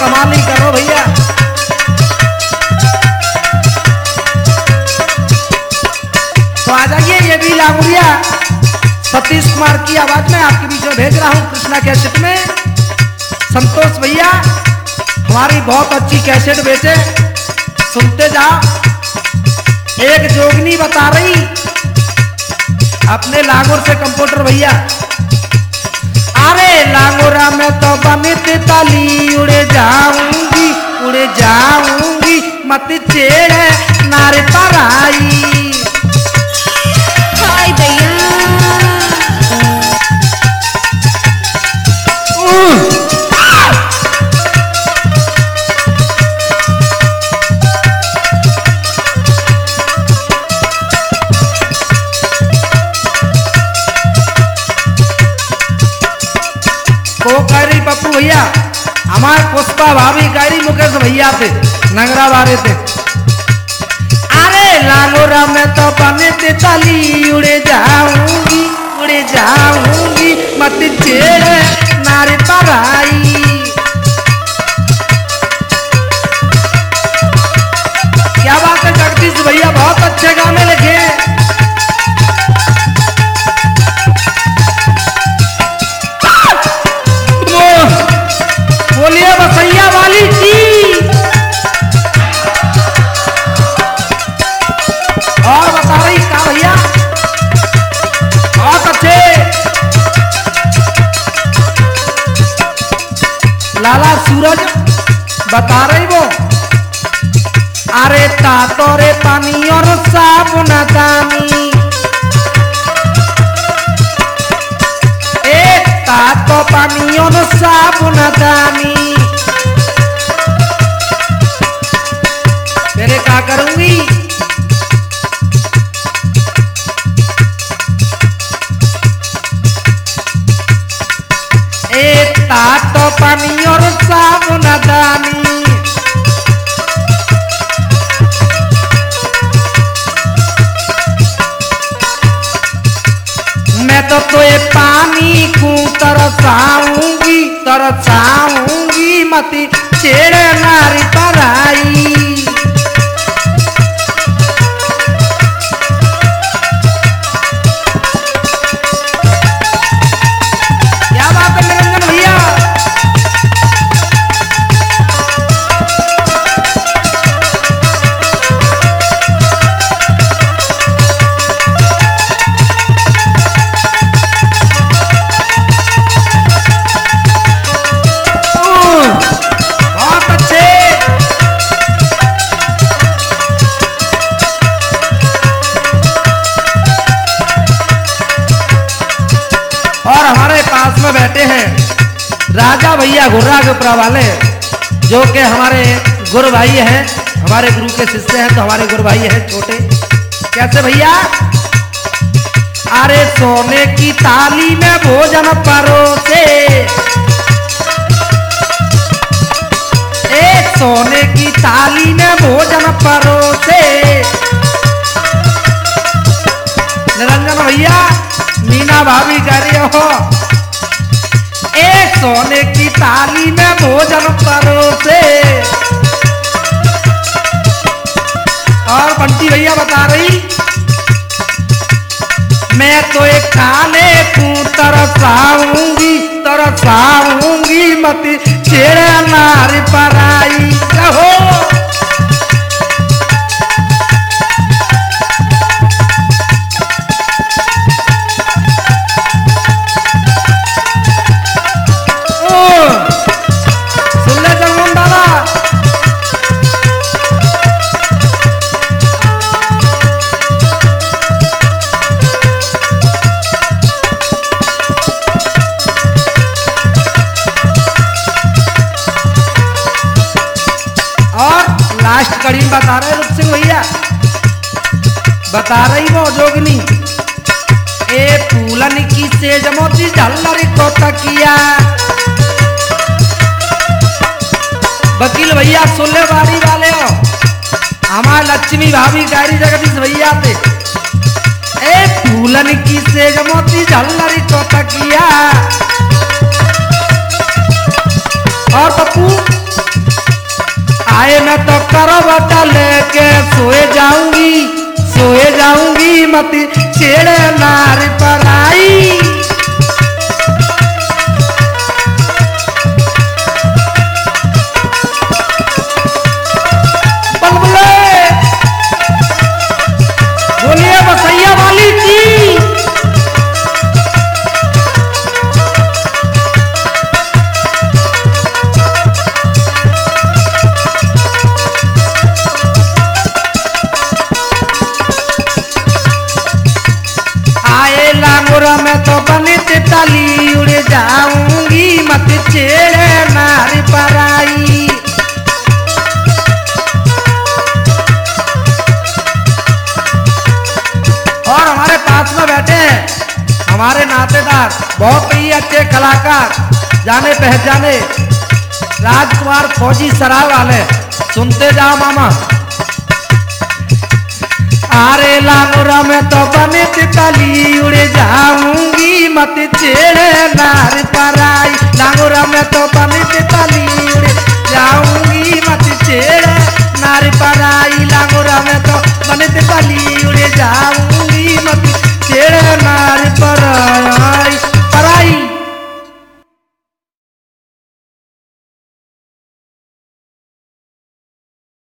कमाल ही करो भैया। तो आ जाइए, ये भी लामुरिया सतीश कुमार की आवाज़ में आपके बीच में भेज रहा हूँ कृष्णा कैसेट में। संतोष भैया, हमारी बहुत अच्छी कैसेट बेचे सुनते जाओ एक जोगनी बता रही। अपने लागोर से कंप्यूटर भैया। अरे, लागोरा में तो बनित ताली उड़े जाऊँगी उड़े जाऊँगी मत छेड़े नारे हाय दैया को कह पप्पू भैया हमारे पुष्पा भाभी, गाड़ी मुकेश भैया थे, नगरा वाले थे। अरे लालोरा में तो बने ते ताली उड़े जाऊँगी उड़े जाऊँगी, मत छेड़े नारे पराई। सूरज, बता रही वो? अरे तातो रे पानी और साबुन दानी ए, तातो पानी और साबुन दानी तातो पानी और मैं तो तोए पानी को तरसाऊँगी तरसाऊँगी मती छेड़े नारी पराई राजा भैया घुर्रा के ऊपर वाले जो कि हमारे गुरु भाई हैं, हमारे गुरु के शिष्य हैं तो हमारे गुरु भाई हैं छोटे। कैसे भैया? अरे सोने की थाली में भोजन परोसे। सोने की थाली में भोजन परोसे। निरंजन भैया, मीना भाभी कह रही हो एक सोने की ताली में भोजन परोसे और बंटी भैया बता रही, मैं तो एक खाने तू तरसाऊँगी तरसाऊँगी मत चेरा नारी पराई कहो लास्ट कड़ी बता रहे रुप सिंह भैया। बता रही वो जोगनी। ए फूलन की सेज मोती झल्लर को तकिया वकील भैया सुनले बाड़ी वाले हो। हमार लक्ष्मी भाभी गाड़ी जगदीश भैया थे ए फूलन की सेज मोती झल्लर को तकिया और पप्पू आए मैं तो करवट लेके सोए जाऊँगी सोए जाऊँगी मत बहुत ही अच्छे कलाकार, जाने पहचाने, राजकुमार फौजी सराय वाले, सुनते जाओ मामा। अरे लानुरा में तो बने तितली उड़े जाऊँगी, मत छेड़े नार पराई। लांगुरा में तो बने तितली उड़े जाऊँगी, मत छेड़े नार पराई। लांगुरा में तो बने तितली उड़े जाऊँगी।